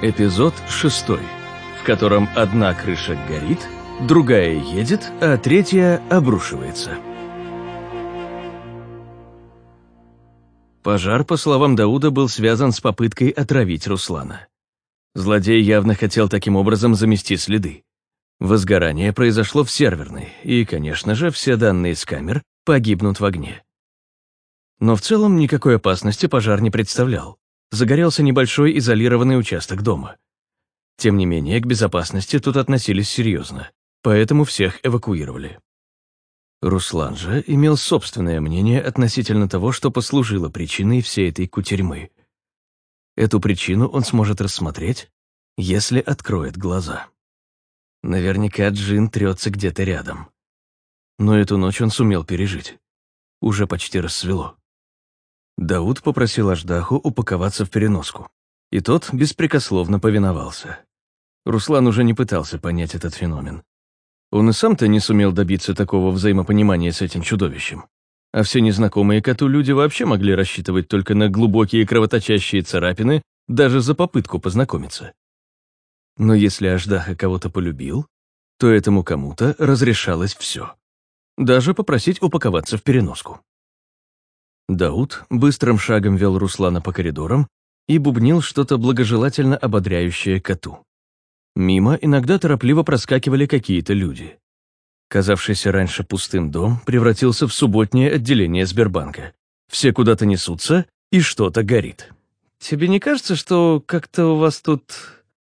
Эпизод шестой, в котором одна крыша горит, другая едет, а третья обрушивается. Пожар, по словам Дауда, был связан с попыткой отравить Руслана. Злодей явно хотел таким образом замести следы. Возгорание произошло в серверной, и, конечно же, все данные с камер погибнут в огне. Но в целом никакой опасности пожар не представлял. Загорелся небольшой изолированный участок дома. Тем не менее, к безопасности тут относились серьезно, поэтому всех эвакуировали. Руслан же имел собственное мнение относительно того, что послужило причиной всей этой кутерьмы. Эту причину он сможет рассмотреть, если откроет глаза. Наверняка Джин трется где-то рядом. Но эту ночь он сумел пережить. Уже почти рассвело. Дауд попросил Аждаху упаковаться в переноску, и тот беспрекословно повиновался. Руслан уже не пытался понять этот феномен. Он и сам-то не сумел добиться такого взаимопонимания с этим чудовищем. А все незнакомые коту люди вообще могли рассчитывать только на глубокие кровоточащие царапины даже за попытку познакомиться. Но если Аждаха кого-то полюбил, то этому кому-то разрешалось все. Даже попросить упаковаться в переноску. Дауд быстрым шагом вел Руслана по коридорам и бубнил что-то благожелательно ободряющее коту. Мимо иногда торопливо проскакивали какие-то люди. Казавшийся раньше пустым дом превратился в субботнее отделение Сбербанка. Все куда-то несутся, и что-то горит. «Тебе не кажется, что как-то у вас тут...»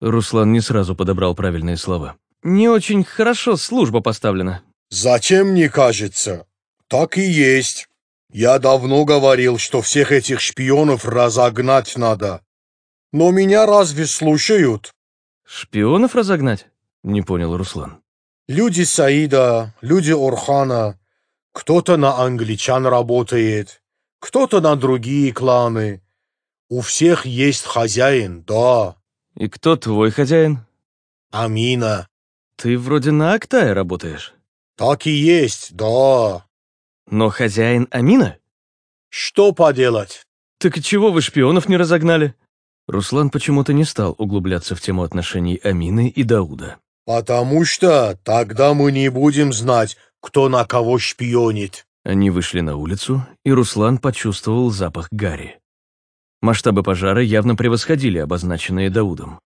Руслан не сразу подобрал правильные слова. «Не очень хорошо служба поставлена». «Зачем мне кажется? Так и есть. Я давно говорил, что всех этих шпионов разогнать надо. Но меня разве слушают? Шпионов разогнать? Не понял Руслан. Люди Саида, люди Орхана. Кто-то на англичан работает, кто-то на другие кланы. У всех есть хозяин, да. И кто твой хозяин? Амина. Ты вроде на Актае работаешь. Так и есть, да. Но хозяин Амина? Что поделать? Так и чего вы шпионов не разогнали? Руслан почему-то не стал углубляться в тему отношений Амины и Дауда. Потому что тогда мы не будем знать, кто на кого шпионит. Они вышли на улицу, и Руслан почувствовал запах гари. Масштабы пожара явно превосходили обозначенные Даудом.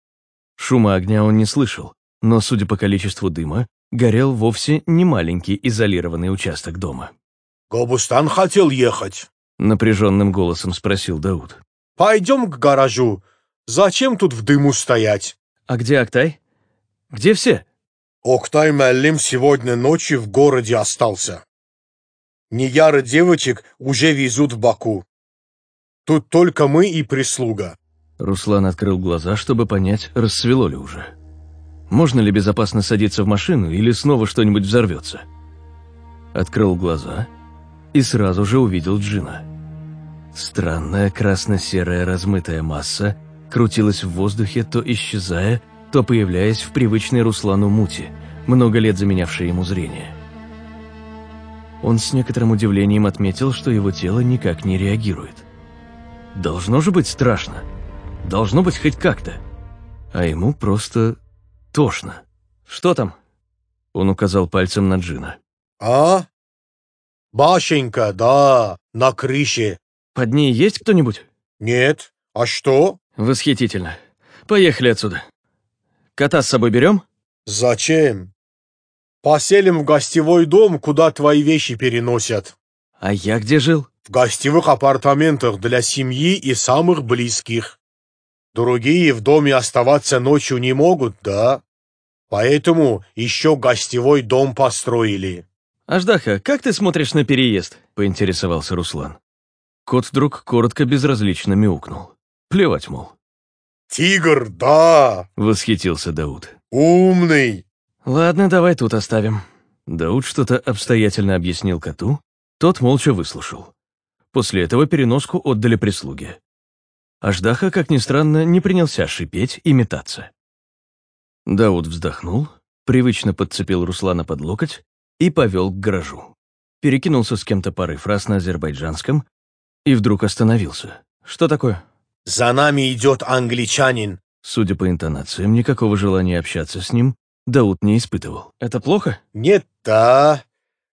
Шума огня он не слышал, но, судя по количеству дыма, горел вовсе не маленький изолированный участок дома. «Гобустан хотел ехать?» — напряженным голосом спросил Дауд. «Пойдем к гаражу. Зачем тут в дыму стоять?» «А где Актай? Где все?» «Октай Меллим сегодня ночью в городе остался. Неяры девочек уже везут в Баку. Тут только мы и прислуга». Руслан открыл глаза, чтобы понять, рассвело ли уже. Можно ли безопасно садиться в машину или снова что-нибудь взорвется? Открыл глаза — и сразу же увидел Джина. Странная красно-серая размытая масса крутилась в воздухе, то исчезая, то появляясь в привычной Руслану мути, много лет заменявшей ему зрение. Он с некоторым удивлением отметил, что его тело никак не реагирует. Должно же быть страшно. Должно быть хоть как-то. А ему просто тошно. «Что там?» Он указал пальцем на Джина. «А?» «Башенька, да, на крыше». «Под ней есть кто-нибудь?» «Нет. А что?» «Восхитительно. Поехали отсюда. Кота с собой берем?» «Зачем? Поселим в гостевой дом, куда твои вещи переносят». «А я где жил?» «В гостевых апартаментах для семьи и самых близких. Другие в доме оставаться ночью не могут, да? Поэтому еще гостевой дом построили». «Аждаха, как ты смотришь на переезд?» — поинтересовался Руслан. Кот вдруг коротко безразлично мяукнул. Плевать, мол. «Тигр, да!» — восхитился Дауд. «Умный!» «Ладно, давай тут оставим». Дауд что-то обстоятельно объяснил коту, тот молча выслушал. После этого переноску отдали прислуге. Аждаха, как ни странно, не принялся шипеть и метаться. Дауд вздохнул, привычно подцепил Руслана под локоть и повел к гаражу. Перекинулся с кем-то парой фраз на азербайджанском и вдруг остановился. «Что такое?» «За нами идет англичанин. Судя по интонациям, никакого желания общаться с ним Дауд не испытывал. «Это плохо?» Нет, да.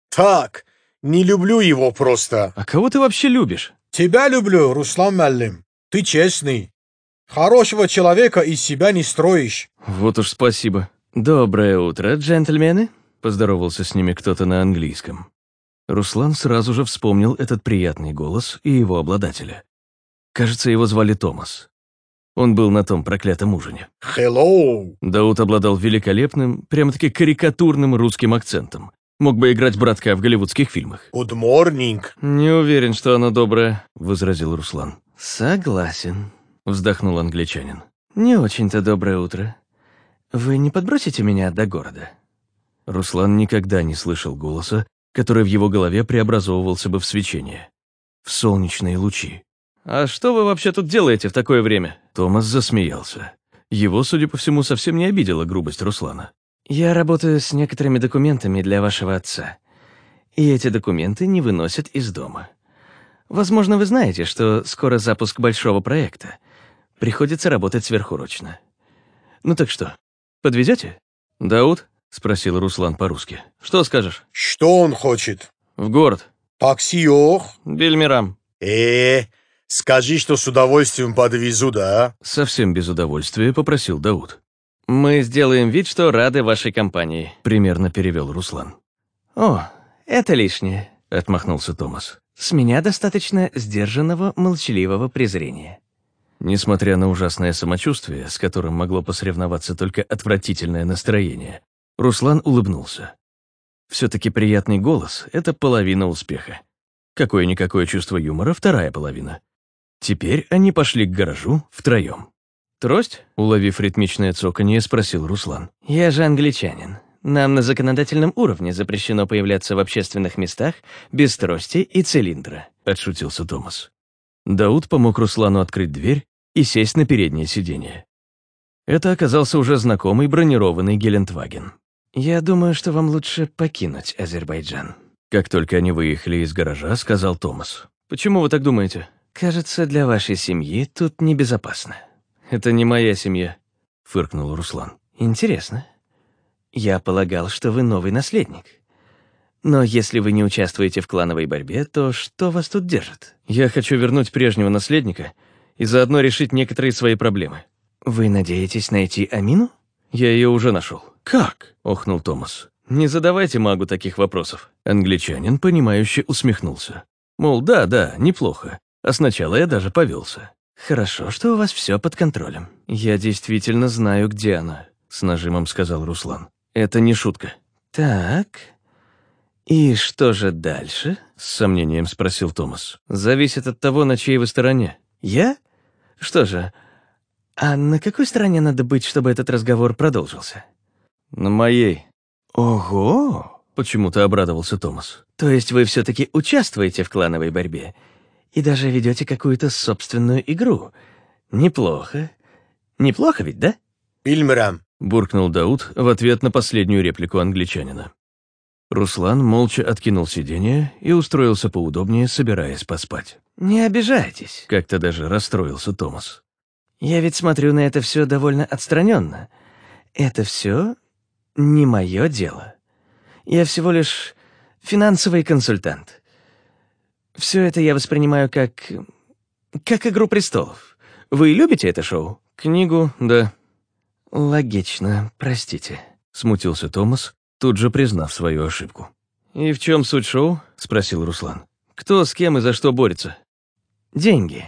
Так, не люблю его просто. «А кого ты вообще любишь?» Тебя люблю, Руслан Маллим. Ты честный. Хорошего человека из себя не строишь. «Вот уж спасибо. Доброе утро, джентльмены!» Поздоровался с ними кто-то на английском. Руслан сразу же вспомнил этот приятный голос и его обладателя. Кажется, его звали Томас. Он был на том проклятом ужине. Hello. Дауд обладал великолепным, прямо-таки карикатурным русским акцентом. Мог бы играть братка в голливудских фильмах. Good morning. «Не уверен, что оно доброе», — возразил Руслан. «Согласен», — вздохнул англичанин. «Не очень-то доброе утро. Вы не подбросите меня до города?» Руслан никогда не слышал голоса, который в его голове преобразовывался бы в свечение. В солнечные лучи. «А что вы вообще тут делаете в такое время?» Томас засмеялся. Его, судя по всему, совсем не обидела грубость Руслана. «Я работаю с некоторыми документами для вашего отца. И эти документы не выносят из дома. Возможно, вы знаете, что скоро запуск большого проекта. Приходится работать сверхурочно. Ну так что, подвезете? Дауд?» — спросил Руслан по-русски. «Что скажешь?» Что он хочет? «В город. Такси ох. Бельмирам». Э, скажи, что с удовольствием подвезу, да? Совсем без удовольствия попросил Дауд. «Мы сделаем вид, что рады вашей компании», — примерно перевел Руслан. «О, это лишнее», — отмахнулся Томас. «С меня достаточно сдержанного, молчаливого презрения». Несмотря на ужасное самочувствие, с которым могло посоревноваться только отвратительное настроение, Руслан улыбнулся. Все-таки приятный голос — это половина успеха. Какое-никакое чувство юмора — вторая половина. Теперь они пошли к гаражу втроем. «Трость?» — уловив ритмичное цоканье, спросил Руслан. «Я же англичанин. Нам на законодательном уровне запрещено появляться в общественных местах без трости и цилиндра», — отшутился Томас. Дауд помог Руслану открыть дверь и сесть на переднее сиденье. Это оказался уже знакомый бронированный Гелендваген. «Я думаю, что вам лучше покинуть Азербайджан». Как только они выехали из гаража, сказал Томас. «Почему вы так думаете?» «Кажется, для вашей семьи тут небезопасно». «Это не моя семья», — фыркнул Руслан. «Интересно. Я полагал, что вы новый наследник. Но если вы не участвуете в клановой борьбе, то что вас тут держит? Я хочу вернуть прежнего наследника и заодно решить некоторые свои проблемы. Вы надеетесь найти Амину? Я ее уже нашел. Как? охнул Томас. Не задавайте магу таких вопросов. Англичанин, понимающе усмехнулся. Мол, да, да, неплохо. А сначала я даже повелся. Хорошо, что у вас все под контролем. Я действительно знаю, где она, с нажимом сказал Руслан. Это не шутка. Так. И что же дальше? С сомнением спросил Томас. Зависит от того, на чьей вы стороне. Я? Что же, а на какой стороне надо быть, чтобы этот разговор продолжился? На моей. Ого! Почему-то обрадовался Томас. То есть вы все-таки участвуете в клановой борьбе и даже ведете какую-то собственную игру. Неплохо. Неплохо ведь, да? Bilmiyorum. Буркнул Дауд в ответ на последнюю реплику англичанина. Руслан молча откинул сиденье и устроился поудобнее, собираясь поспать. «Не обижайтесь», — как-то даже расстроился Томас. «Я ведь смотрю на это все довольно отстраненно. Это все не мое дело. Я всего лишь финансовый консультант. Все это я воспринимаю как... как «Игру престолов». Вы любите это шоу? Книгу, да. Логично, простите, смутился Томас, тут же признав свою ошибку. «И в чем суть шоу?» — спросил Руслан. «Кто с кем и за что борется?» «Деньги.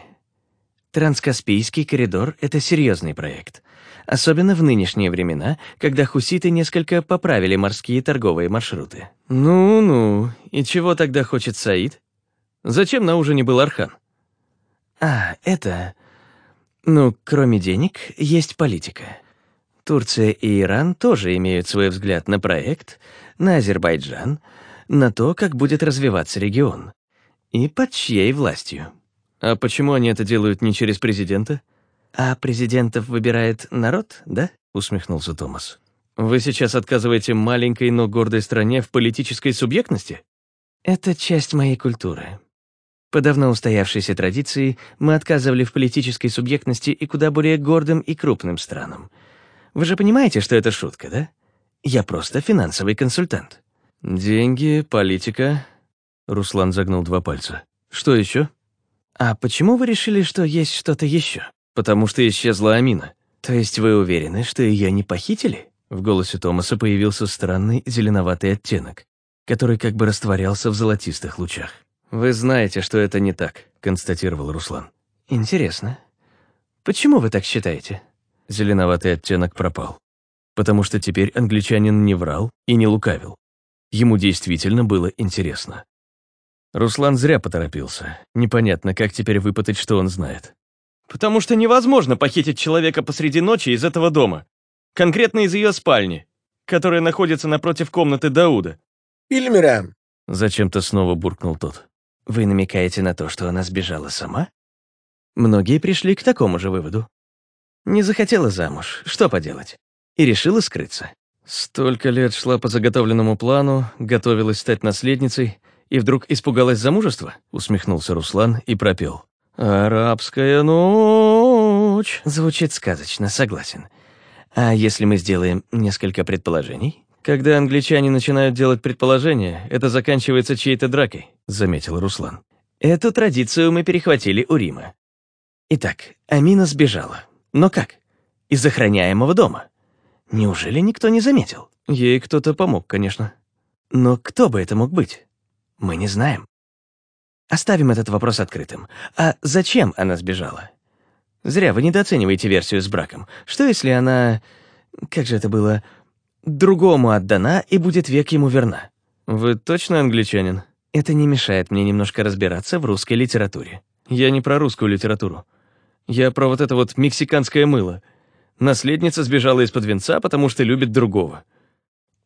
Транскаспийский коридор — это серьезный проект. Особенно в нынешние времена, когда хуситы несколько поправили морские торговые маршруты». «Ну-ну, и чего тогда хочет Саид? Зачем на ужине был Архан?» «А, это... Ну, кроме денег, есть политика». Турция и Иран тоже имеют свой взгляд на проект, на Азербайджан, на то, как будет развиваться регион. И под чьей властью. А почему они это делают не через президента? А президентов выбирает народ, да? Усмехнулся Томас. Вы сейчас отказываете маленькой, но гордой стране в политической субъектности? Это часть моей культуры. По давно устоявшейся традиции мы отказывали в политической субъектности и куда более гордым и крупным странам. Вы же понимаете, что это шутка, да? Я просто финансовый консультант. Деньги, политика. Руслан загнул два пальца. Что еще? А почему вы решили, что есть что-то еще? Потому что исчезла Амина. То есть вы уверены, что ее не похитили? В голосе Томаса появился странный зеленоватый оттенок, который как бы растворялся в золотистых лучах. «Вы знаете, что это не так», — констатировал Руслан. «Интересно. Почему вы так считаете?» Зеленоватый оттенок пропал. Потому что теперь англичанин не врал и не лукавил. Ему действительно было интересно. Руслан зря поторопился. Непонятно, как теперь выпытать, что он знает. «Потому что невозможно похитить человека посреди ночи из этого дома. Конкретно из ее спальни, которая находится напротив комнаты Дауда». Bilmirəm. Зачем-то снова буркнул тот. Вы намекаете на то, что она сбежала сама? Многие пришли к такому же выводу. Не захотела замуж, что поделать, и решила скрыться. Столько лет шла по заготовленному плану, готовилась стать наследницей, и вдруг испугалась замужества? Усмехнулся Руслан и пропел. «Арабская ночь». Звучит сказочно, согласен. А если мы сделаем несколько предположений? Когда англичане начинают делать предположения, это заканчивается чьей-то дракой, заметил Руслан. Эту традицию мы перехватили у Рима. Итак, Амина сбежала. Но как? Из охраняемого дома. Неужели никто не заметил? Ей кто-то помог, конечно. Но кто бы это мог быть? Мы не знаем. Оставим этот вопрос открытым. А зачем она сбежала? Зря вы недооцениваете версию с браком. Что если она... Как же это было? другому отдана и будет век ему верна. Вы точно англичанин? Это не мешает мне немножко разбираться в русской литературе. Я не про русскую литературу. Я про вот это вот мексиканское мыло. Наследница сбежала из-под венца, потому что любит другого.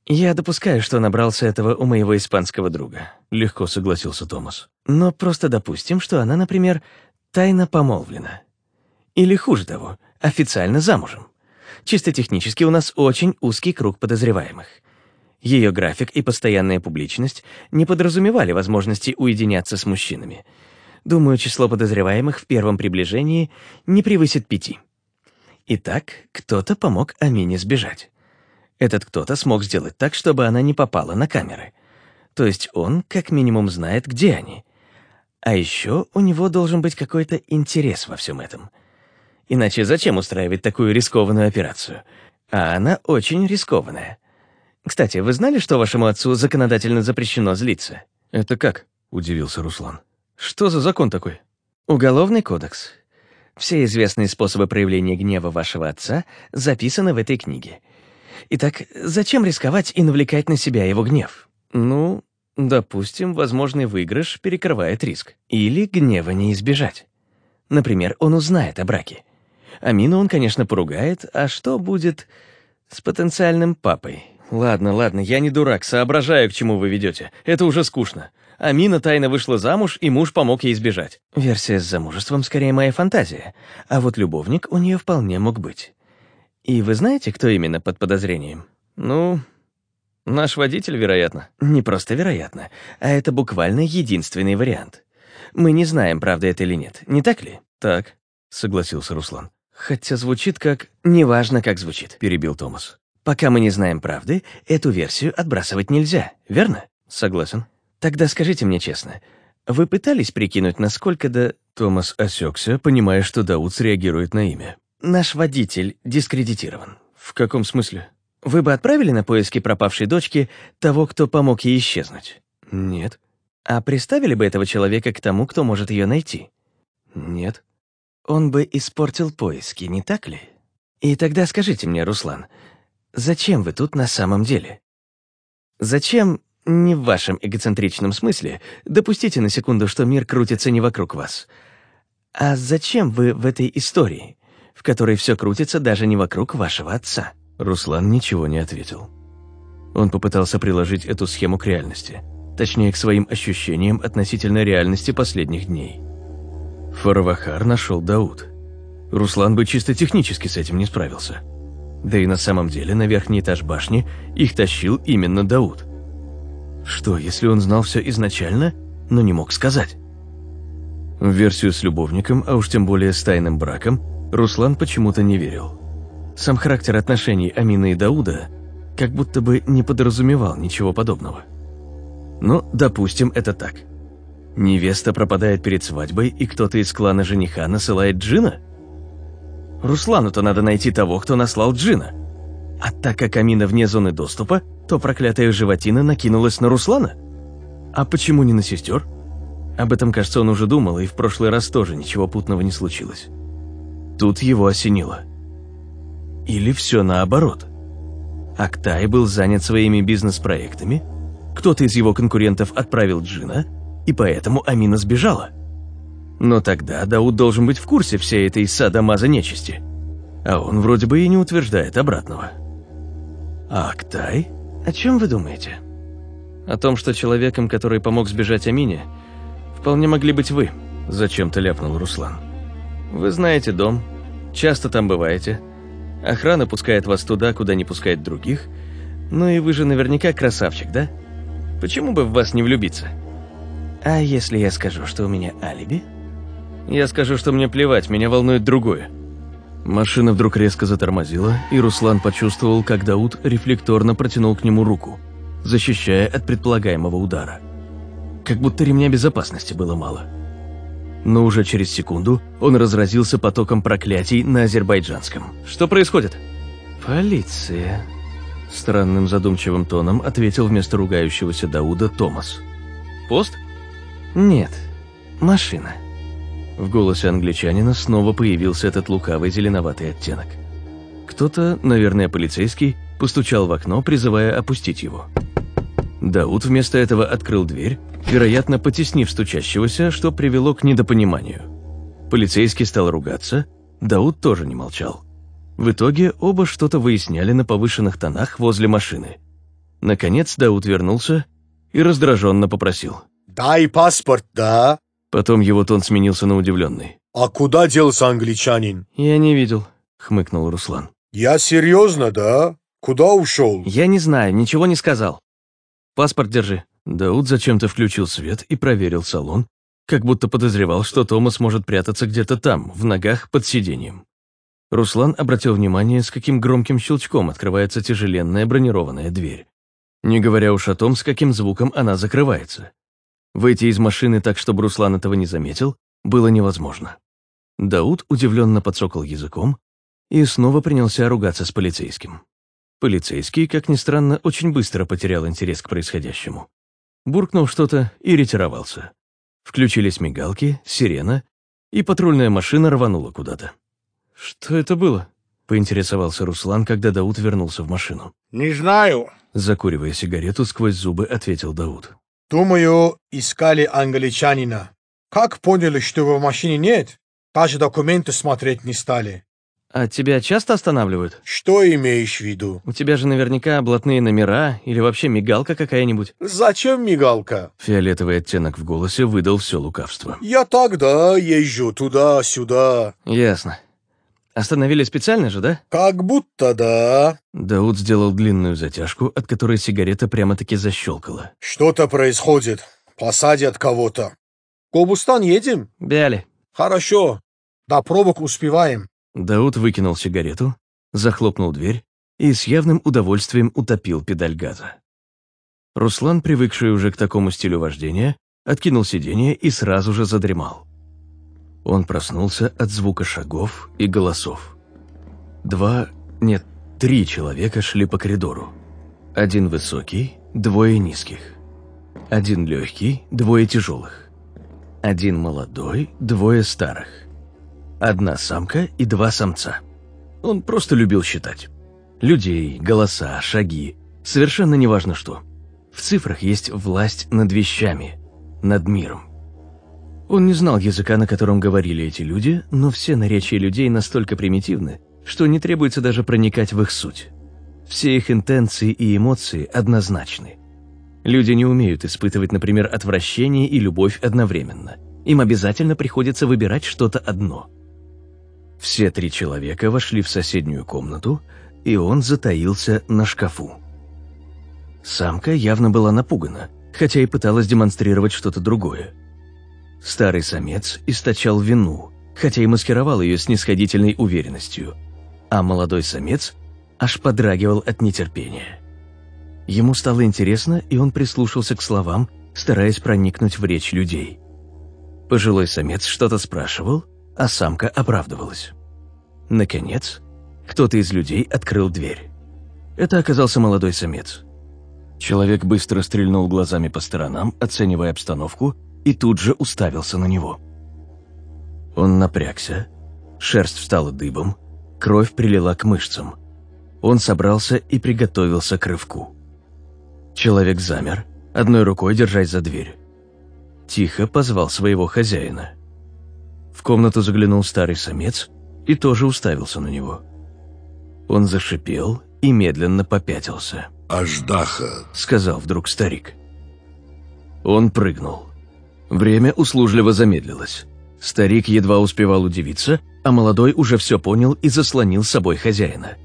Я допускаю, что набрался этого у моего испанского друга. Легко согласился Томас. Но просто допустим, что она, например, тайно помолвлена. Или хуже того, официально замужем. Чисто технически у нас очень узкий круг подозреваемых. Ее график и постоянная публичность не подразумевали возможности уединяться с мужчинами. Думаю, число подозреваемых в первом приближении не превысит пяти. Итак, кто-то помог Амине сбежать. Этот кто-то смог сделать так, чтобы она не попала на камеры. То есть он, как минимум, знает, где они. А еще у него должен быть какой-то интерес во всем этом — Иначе зачем устраивать такую рискованную операцию? А она очень рискованная. Кстати, вы знали, что вашему отцу законодательно запрещено злиться? Это как? удивился Руслан. Что за закон такой? Уголовный кодекс. Все известные способы проявления гнева вашего отца записаны в этой книге. Итак, зачем рисковать и навлекать на себя его гнев? Ну, допустим, возможный выигрыш перекрывает риск. Или гнева не избежать. Например, он узнает о браке. Амину он, конечно, поругает, а что будет с потенциальным папой? Ладно, ладно, я не дурак, соображаю, к чему вы ведете. Это уже скучно. Амина тайно вышла замуж, и муж помог ей сбежать. Версия с замужеством скорее моя фантазия, а вот любовник у нее вполне мог быть. И вы знаете, кто именно под подозрением? Ну, наш водитель, вероятно. Не просто вероятно, а это буквально единственный вариант. Мы не знаем, правда это или нет, не так ли? Так, согласился Руслан. Хотя звучит как... Неважно, как звучит, перебил Томас. Пока мы не знаем правды, эту версию отбрасывать нельзя, верно? Согласен. Тогда скажите мне честно, вы пытались прикинуть, насколько до... Томас осекся, понимая, что Дауд среагирует на имя. Наш водитель дискредитирован. В каком смысле? Вы бы отправили на поиски пропавшей дочки того, кто помог ей исчезнуть? Нет. А приставили бы этого человека к тому, кто может ее найти? Нет. Он бы испортил поиски, не так ли? И тогда скажите мне, Руслан, зачем вы тут на самом деле? Зачем, не в вашем эгоцентричном смысле, допустите на секунду, что мир крутится не вокруг вас, а зачем вы в этой истории, в которой все крутится даже не вокруг вашего отца? Руслан ничего не ответил. Он попытался приложить эту схему к реальности, точнее, к своим ощущениям относительно реальности последних дней. Фаравахар нашел Дауд. Руслан бы чисто технически с этим не справился. Да и на самом деле на верхний этаж башни их тащил именно Дауд. Что, если он знал все изначально, но не мог сказать? В версию с любовником, а уж тем более с тайным браком, Руслан почему-то не верил. Сам характер отношений Амины и Дауда как будто бы не подразумевал ничего подобного. Но, допустим, это так. Невеста пропадает перед свадьбой, и кто-то из клана жениха насылает Джина? Руслану-то надо найти того, кто наслал Джина. А так как Амина вне зоны доступа, то проклятая животина накинулась на Руслана? А почему не на сестер? Об этом, кажется, он уже думал, и в прошлый раз тоже ничего путного не случилось. Тут его осенило. Или все наоборот. Актай был занят своими бизнес-проектами, кто-то из его конкурентов отправил Джина, и поэтому Амина сбежала. Но тогда Дауд должен быть в курсе всей этой садомаза нечисти. А он вроде бы и не утверждает обратного. А Актай? О чем вы думаете? О том, что человеком, который помог сбежать Амине, вполне могли быть вы, зачем-то ляпнул Руслан. Вы знаете дом, часто там бываете. Охрана пускает вас туда, куда не пускает других. Ну и вы же наверняка красавчик, да? Почему бы в вас не влюбиться? А если я скажу, что у меня алиби? Я скажу, что мне плевать, меня волнует другое. Машина вдруг резко затормозила, и Руслан почувствовал, как Дауд рефлекторно протянул к нему руку, защищая от предполагаемого удара. Как будто ремня безопасности было мало. Но уже через секунду он разразился потоком проклятий на азербайджанском. «Что происходит?» «Полиция», Странным задумчивым тоном ответил вместо ругающегося Дауда Томас. «Пост?» «Нет, машина». В голосе англичанина снова появился этот лукавый зеленоватый оттенок. Кто-то, наверное, полицейский, постучал в окно, призывая опустить его. Дауд вместо этого открыл дверь, вероятно, потеснив стучащегося, что привело к недопониманию. Полицейский стал ругаться, Дауд тоже не молчал. В итоге оба что-то выясняли на повышенных тонах возле машины. Наконец Дауд вернулся и раздраженно попросил. «Дай паспорт, да?» Потом его тон сменился на удивленный. «А куда делся англичанин?» «Я не видел», — хмыкнул Руслан. «Я серьезно, да? Куда ушел?» «Я не знаю, ничего не сказал. Паспорт держи». Дауд зачем-то включил свет и проверил салон, как будто подозревал, что Томас может прятаться где-то там, в ногах под сиденьем. Руслан обратил внимание, с каким громким щелчком открывается тяжеленная бронированная дверь. Не говоря уж о том, с каким звуком она закрывается. Выйти из машины так, чтобы Руслан этого не заметил, было невозможно. Дауд удивленно подсокал языком и снова принялся ругаться с полицейским. Полицейский, как ни странно, очень быстро потерял интерес к происходящему. Буркнул что-то и ретировался. Включились мигалки, сирена, и патрульная машина рванула куда-то. «Что это было?» — поинтересовался Руслан, когда Дауд вернулся в машину. «Не знаю», — закуривая сигарету, сквозь зубы ответил Дауд. «Думаю, искали англичанина. Как поняли, что его в машине нет, даже документы смотреть не стали». «А тебя часто останавливают?» «Что имеешь в виду?» «У тебя же наверняка блатные номера или вообще мигалка какая-нибудь». «Зачем мигалка?» Фиолетовый оттенок в голосе выдал все лукавство. «Я тогда езжу туда-сюда». «Ясно. Остановили специально же, да? Как будто да. Дауд сделал длинную затяжку, от которой сигарета прямо-таки защелкала. Что-то происходит. Посадят кого-то. Кобустан едем? Бяли. Хорошо. До пробок успеваем. Дауд выкинул сигарету, захлопнул дверь и с явным удовольствием утопил педаль газа. Руслан, привыкший уже к такому стилю вождения, откинул сиденье и сразу же задремал. Он проснулся от звука шагов и голосов. Два, нет, три человека шли по коридору. Один высокий, двое низких. Один легкий, двое тяжелых. Один молодой, двое старых. Одна самка и два самца. Он просто любил считать. Людей, голоса, шаги. Совершенно неважно что. В цифрах есть власть над вещами, над миром. Он не знал языка, на котором говорили эти люди, но все наречия людей настолько примитивны, что не требуется даже проникать в их суть. Все их интенции и эмоции однозначны. Люди не умеют испытывать, например, отвращение и любовь одновременно. Им обязательно приходится выбирать что-то одно. Все три человека вошли в соседнюю комнату, и он затаился на шкафу. Самка явно была напугана, хотя и пыталась демонстрировать что-то другое. Старый самец источал вину, хотя и маскировал ее снисходительной уверенностью, а молодой самец аж подрагивал от нетерпения. Ему стало интересно, и он прислушался к словам, стараясь проникнуть в речь людей. Пожилой самец что-то спрашивал, а самка оправдывалась. Наконец, кто-то из людей открыл дверь. Это оказался молодой самец. Человек быстро стрельнул глазами по сторонам, оценивая обстановку, и тут же уставился на него. Он напрягся, шерсть встала дыбом, кровь прилила к мышцам. Он собрался и приготовился к рывку. Человек замер, одной рукой держась за дверь. Тихо позвал своего хозяина. В комнату заглянул старый самец и тоже уставился на него. Он зашипел и медленно попятился. «Аждаха», — сказал вдруг старик. Он прыгнул. Время услужливо замедлилось. Старик едва успевал удивиться, а молодой уже все понял и заслонил собой хозяина.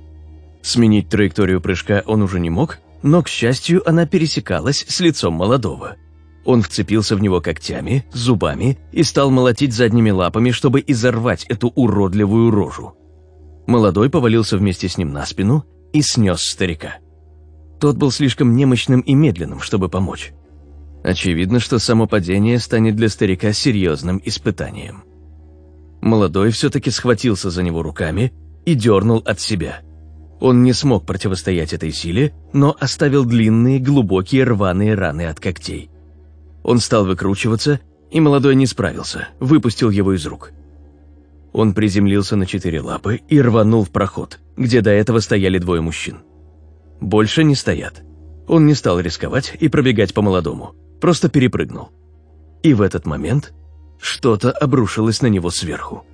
Сменить траекторию прыжка он уже не мог, но, к счастью, она пересекалась с лицом молодого. Он вцепился в него когтями, зубами и стал молотить задними лапами, чтобы изорвать эту уродливую рожу. Молодой повалился вместе с ним на спину и снес старика. Тот был слишком немощным и медленным, чтобы помочь. Очевидно, что само падение станет для старика серьезным испытанием. Молодой все-таки схватился за него руками и дернул от себя. Он не смог противостоять этой силе, но оставил длинные, глубокие рваные раны от когтей. Он стал выкручиваться, и молодой не справился, выпустил его из рук. Он приземлился на четыре лапы и рванул в проход, где до этого стояли двое мужчин. Больше не стоят. Он не стал рисковать и пробегать по молодому просто перепрыгнул. И в этот момент что-то обрушилось на него сверху.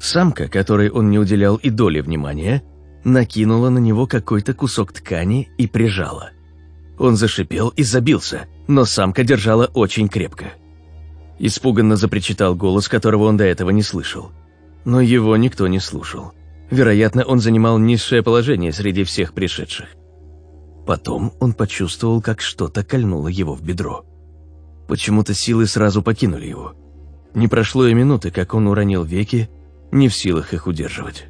Самка, которой он не уделял и доли внимания, накинула на него какой-то кусок ткани и прижала. Он зашипел и забился, но самка держала очень крепко. Испуганно запричитал голос, которого он до этого не слышал. Но его никто не слушал. Вероятно, он занимал низшее положение среди всех пришедших. Потом он почувствовал, как что-то кольнуло его в бедро. Почему-то силы сразу покинули его. Не прошло и минуты, как он уронил веки, не в силах их удерживать.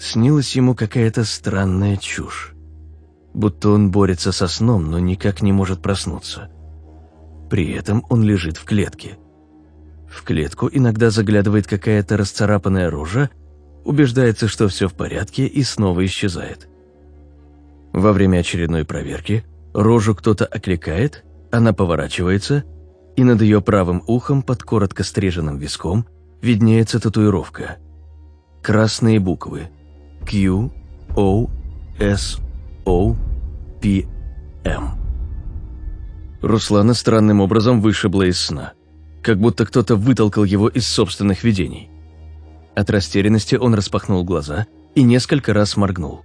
Снилась ему какая-то странная чушь. Будто он борется со сном, но никак не может проснуться. При этом он лежит в клетке. В клетку иногда заглядывает какая-то расцарапанная рожа, убеждается, что все в порядке и снова исчезает. Во время очередной проверки рожу кто-то окликает, она поворачивается, и над ее правым ухом под коротко стриженным виском виднеется татуировка. Красные буквы Q, O, S, O, M. Руслана странным образом вышибла из сна, как будто кто-то вытолкал его из собственных видений. От растерянности он распахнул глаза и несколько раз моргнул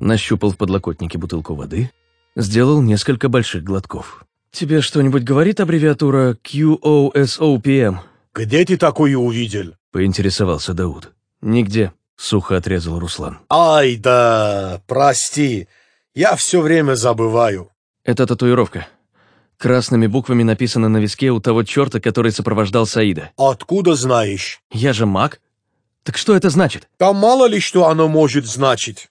нащупал в подлокотнике бутылку воды, сделал несколько больших глотков. «Тебе что-нибудь говорит аббревиатура QOSOPM?» «Где ты такую увидел?» — поинтересовался Дауд. «Нигде», — сухо отрезал Руслан. «Ай да, прости, я все время забываю». «Это татуировка. Красными буквами написано на виске у того черта, который сопровождал Саида». «Откуда знаешь?» «Я же маг. Так что это значит?» «Там мало ли что оно может значить.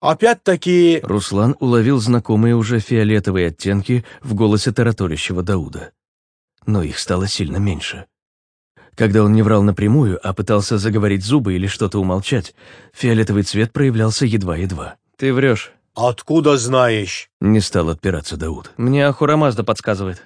Опять-таки...» Руслан уловил знакомые уже фиолетовые оттенки в голосе тараторящего Дауда. Но их стало сильно меньше. Когда он не врал напрямую, а пытался заговорить зубы или что-то умолчать, фиолетовый цвет проявлялся едва-едва. «Ты врешь». «Откуда знаешь?» Не стал отпираться Дауд. «Мне Ахурамазда подсказывает.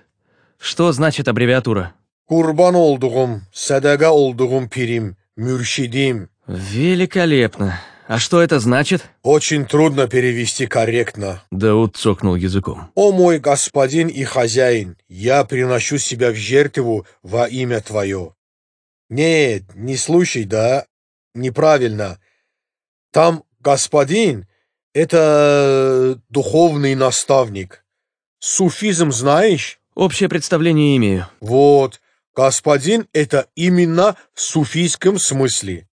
Что значит аббревиатура?» «Курбан olduğum, sadaka olduğum pirim, mürşidim». «Великолепно. А что это значит? Очень трудно перевести корректно. Дауд цокнул языком. О мой господин и хозяин, я приношу себя в жертву во имя твое. Нет, не слушай, да? Неправильно. Там господин — это духовный наставник. Суфизм знаешь? Общее представление имею. Вот, господин — это именно в суфийском смысле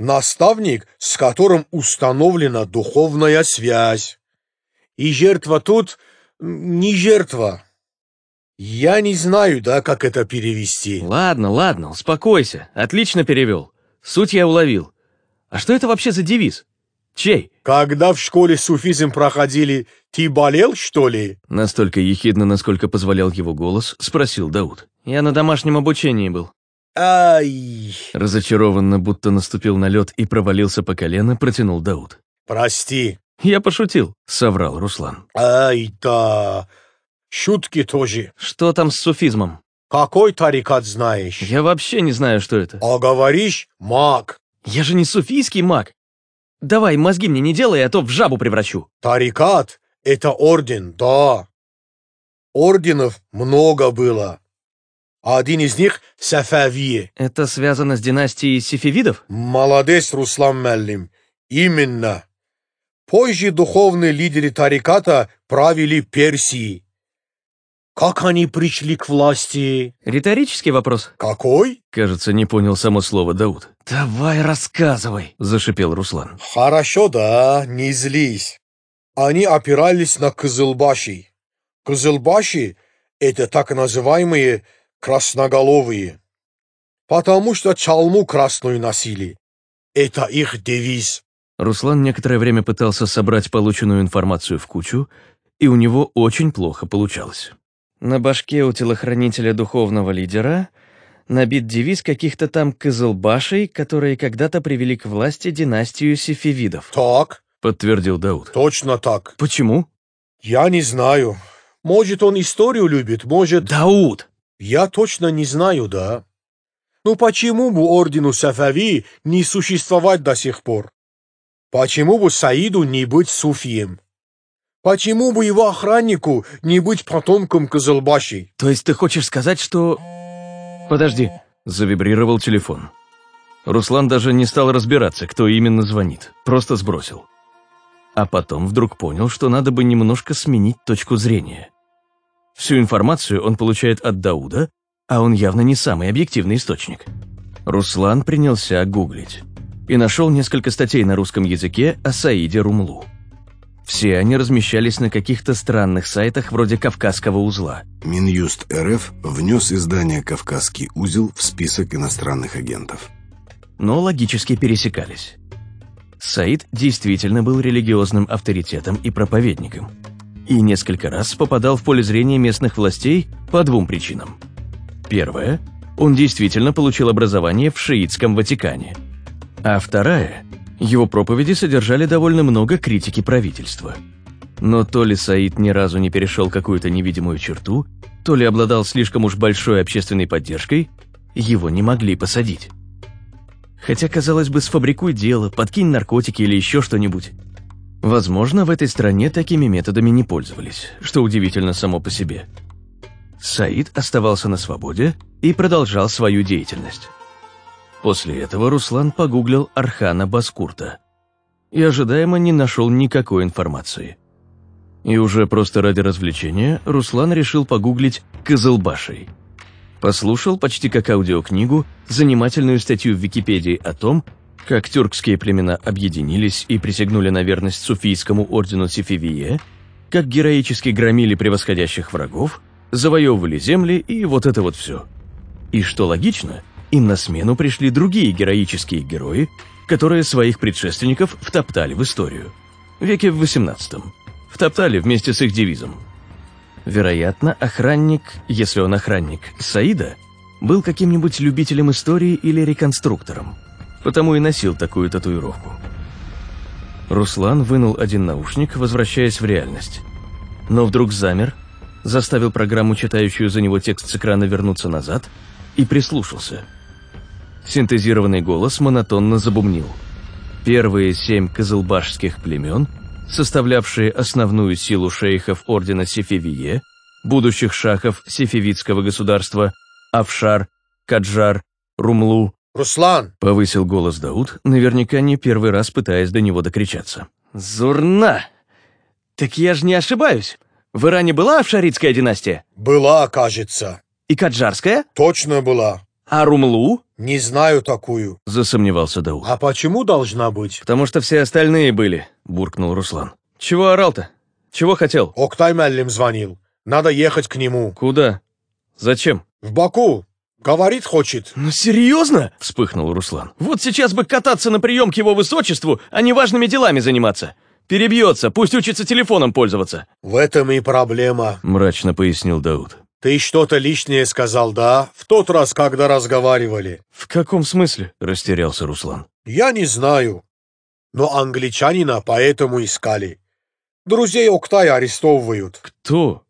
наставник, с которым установлена духовная связь. И жертва тут не жертва. Я не знаю, да, как это перевести. Ладно, ладно, успокойся. Отлично перевел. Суть я уловил. А что это вообще за девиз? Чей? Когда в школе суфизм проходили, ты болел, что ли? Настолько ехидно, насколько позволял его голос, спросил Дауд. Я на домашнем обучении был. Ай, Разочарованно, будто наступил на лед и провалился по колено, протянул Дауд. прости. Я пошутил. Соврал Руслан. Ай, да. Шутки тоже. Что там с суфизмом? Какой тарикат знаешь? Я вообще не знаю, что это. А говоришь, маг. Я же не суфийский маг. Давай, мозги мне не делай, а то в жабу превращу. Тарикат — это орден, да. Орденов много было. Один из них — Сафавие. Это связано с династией сифивидов? Молодец, Руслан Меллим. Именно. Позже духовные лидеры тариката правили Персией. Как они пришли к власти? Риторический вопрос. Какой? Кажется, не понял само слово Дауд. Давай рассказывай. Зашипел Руслан. Хорошо, да, не злись. Они опирались на Кызылбаши. Кызылбаши — это так называемые красноголовые. Потому что чалму красную носили. Это их девиз. Руслан некоторое время пытался собрать полученную информацию в кучу, и у него очень плохо получалось. На башке у телохранителя духовного лидера набит девиз каких-то там кызылбашей, которые когда-то привели к власти династию сифивидов. Так, Подтвердил Дауд. точно так. Почему? Я не знаю. Может, он историю любит, может... Дауд! Я точно не знаю, да. Ну почему бы ордену Сафави не существовать до сих пор? Почему бы Саиду не быть суфием? Почему бы его охраннику не быть потомком Кызылбаши? То есть ты хочешь сказать, что... Подожди. Завибрировал телефон. Руслан даже не стал разбираться, кто именно звонит, просто сбросил. А потом вдруг понял, что надо бы немножко сменить точку зрения. Всю информацию он получает от Дауда, а он явно не самый объективный источник. Руслан принялся гуглить и нашел несколько статей на русском языке о Саиде Румлу. Все они размещались на каких-то странных сайтах вроде Кавказского узла. Минюст РФ внес издание «Кавказский узел» в список иностранных агентов. но логически пересекались. Саид действительно был религиозным авторитетом и проповедником, и несколько раз попадал в поле зрения местных властей по двум причинам. Первая – он действительно получил образование в шиитском Ватикане, а вторая – его проповеди содержали довольно много критики правительства. Но то ли Саид ни разу не перешел какую-то невидимую черту, то ли обладал слишком уж большой общественной поддержкой, его не могли посадить. Хотя, казалось бы, сфабрикуй дело, подкинь наркотики или еще что-нибудь. Возможно, в этой стране такими методами не пользовались, что удивительно само по себе. Саид оставался на свободе и продолжал свою деятельность. После этого Руслан погуглил Архана Баскурта и ожидаемо не нашел никакой информации. И уже просто ради развлечения Руслан решил погуглить Кызылбашей. Послушал почти как аудиокнигу занимательную статью в Википедии о том, как тюркские племена объединились и присягнули на верность суфийскому ордену Сифивие, как героически громили превосходящих врагов, завоевывали земли и вот это вот все. И что логично, им на смену пришли другие героические герои, которые своих предшественников втоптали в историю. Веке в XVIII. Втоптали вместе с их девизом. Вероятно, охранник, если он охранник, Саида, был каким-нибудь любителем истории или реконструктором, потому и носил такую татуировку. Руслан вынул один наушник, возвращаясь в реальность. Но вдруг замер, заставил программу, читающую за него текст с экрана, вернуться назад и прислушался. Синтезированный голос монотонно забумнил. Первые семь козылбашских племен, составлявшие основную силу шейхов ордена Сефевие, будущих шахов сефевидского государства, Афшар, Каджар, Румлу, Руслан, повысил голос Дауд, наверняка не первый раз пытаясь до него докричаться. Зурна! Так я же не ошибаюсь. В Иране была Авшаритская династия? была, кажется. И Каджарская? Точно была. А Румлу? Не знаю такую. Засомневался Дауд. А почему должна быть? Потому что все остальные были. Буркнул Руслан. Чего орал-то? Чего хотел? Октай Меллим звонил. Надо ехать к нему. Куда? Зачем? В Баку. Говорит, хочет. Ну серьезно? Вспыхнул Руслан. Вот сейчас бы кататься на прием к его высочеству, а не важными делами заниматься. Перебьется, пусть учится телефоном пользоваться. В этом и проблема. Мрачно пояснил Дауд. Ты что-то лишнее сказал, да? В тот раз, когда разговаривали. В каком смысле? Растерялся Руслан. Я не знаю. Но англичанина поэтому искали. Друзей Октая арестовывают. Кто?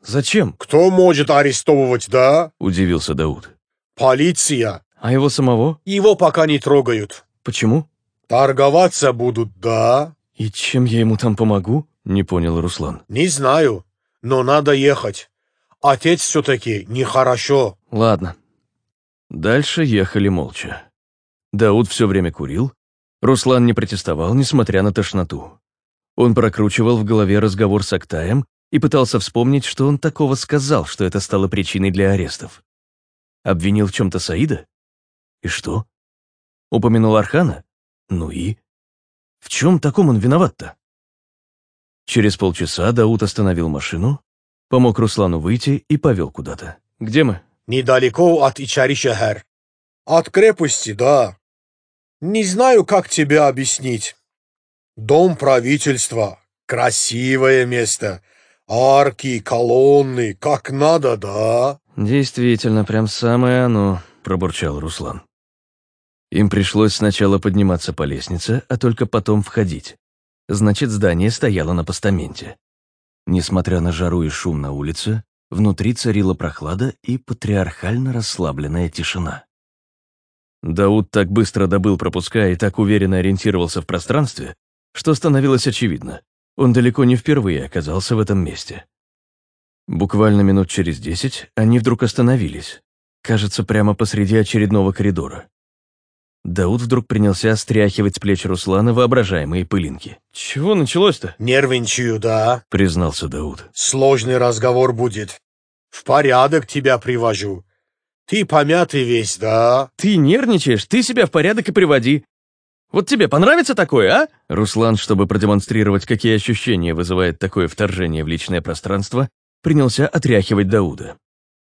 Зачем? Кто может арестовывать, да? Удивился Дауд. Полиция. А его самого? Его пока не трогают. Почему? Торговаться будут, да? И чем я ему там помогу? Не понял Руслан. Не знаю, но надо ехать. Отец все-таки нехорошо. Ладно. Дальше ехали молча. Дауд все время курил. Руслан не протестовал, несмотря на тошноту. Он прокручивал в голове разговор с Актаем и пытался вспомнить, что он такого сказал, что это стало причиной для арестов. Обвинил в чем-то Саида? И что? Упомянул Архана? Ну и? В чем таком он виноват-то? Через полчаса Дауд остановил машину, помог Руслану выйти и повел куда-то. «Где мы?» Недалеко от Ичари-Шахар. От крепости, да. Не знаю, как тебе объяснить. Дом правительства. Красивое место. Арки, колонны, как надо, да? «Действительно, прям самое оно», — пробурчал Руслан. Им пришлось сначала подниматься по лестнице, а только потом входить. Значит, здание стояло на постаменте. Несмотря на жару и шум на улице, внутри царила прохлада и патриархально расслабленная тишина. Дауд так быстро добыл пропуска и так уверенно ориентировался в пространстве, что становилось очевидно. Он далеко не впервые оказался в этом месте. Буквально минут через десять они вдруг остановились, кажется, прямо посреди очередного коридора. Дауд вдруг принялся стряхивать с плеч Руслана воображаемые пылинки. «Чего началось-то?» Нервничаю, да? Признался Дауд. Сложный разговор будет. В порядок тебя привожу. Ты помятый весь, да? «Ты нервничаешь? Ты себя в порядок и приводи. Вот тебе понравится такое, а?» Руслан, чтобы продемонстрировать, какие ощущения вызывает такое вторжение в личное пространство, принялся отряхивать Дауда.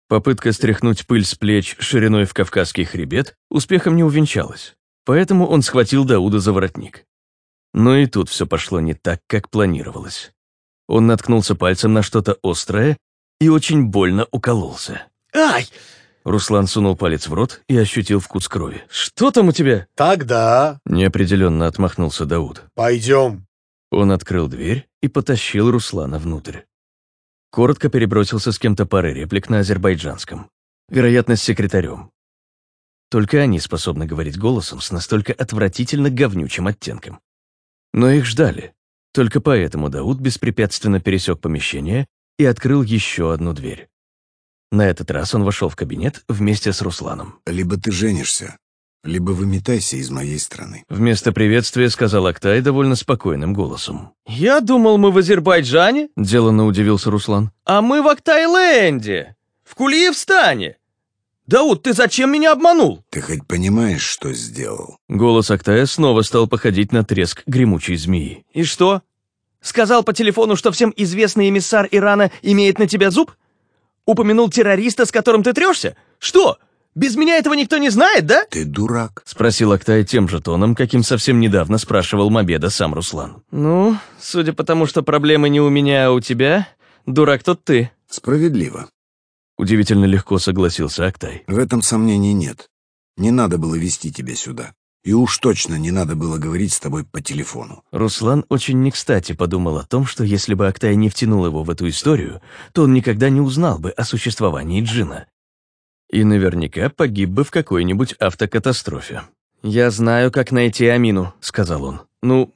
Попытка стряхнуть пыль с плеч шириной в кавказский хребет успехом не увенчалась, поэтому он схватил Дауда за воротник. Но и тут все пошло не так, как планировалось. Он наткнулся пальцем на что-то острое и очень больно укололся. «Ай!» Руслан сунул палец в рот и ощутил вкус крови. «Что там у тебя?» Тогда Неопределенно отмахнулся Дауд. пойдем. Он открыл дверь и потащил Руслана внутрь. Коротко перебросился с кем-то парой реплик на азербайджанском. Вероятно, с секретарем. Только они способны говорить голосом с настолько отвратительно говнючим оттенком. Но их ждали. Только поэтому Дауд беспрепятственно пересек помещение и открыл еще одну дверь. На этот раз он вошел в кабинет вместе с Русланом. Либо ты женишься, либо выметайся из моей страны. Вместо приветствия сказал Актай довольно спокойным голосом. «Я думал, мы в Азербайджане, Деланно удивился Руслан. а мы в Актайленде, в Кулиевстане. Дауд, ты зачем меня обманул?» Ты хоть понимаешь, что сделал? Голос Актая снова стал походить на треск гремучей змеи. «И что? Сказал по телефону, что всем известный эмиссар Ирана имеет на тебя зуб? Упомянул террориста, с которым ты трешься? Что? Без меня этого никто не знает, да?» Ты дурак. Спросил Актай тем же тоном, каким совсем недавно спрашивал Мабеда сам Руслан. «Ну, судя по тому, что проблемы не у меня, а у тебя, дурак тот ты». Справедливо. Удивительно легко согласился Актай. В этом сомнений нет. Не надо было вести тебя сюда. И уж точно не надо было говорить с тобой по телефону. Руслан очень не кстати подумал о том, что если бы Актай не втянул его в эту историю, то он никогда не узнал бы о существовании Джина. И наверняка погиб бы в какой-нибудь автокатастрофе. «Я знаю, как найти Амину», — сказал он. «Ну,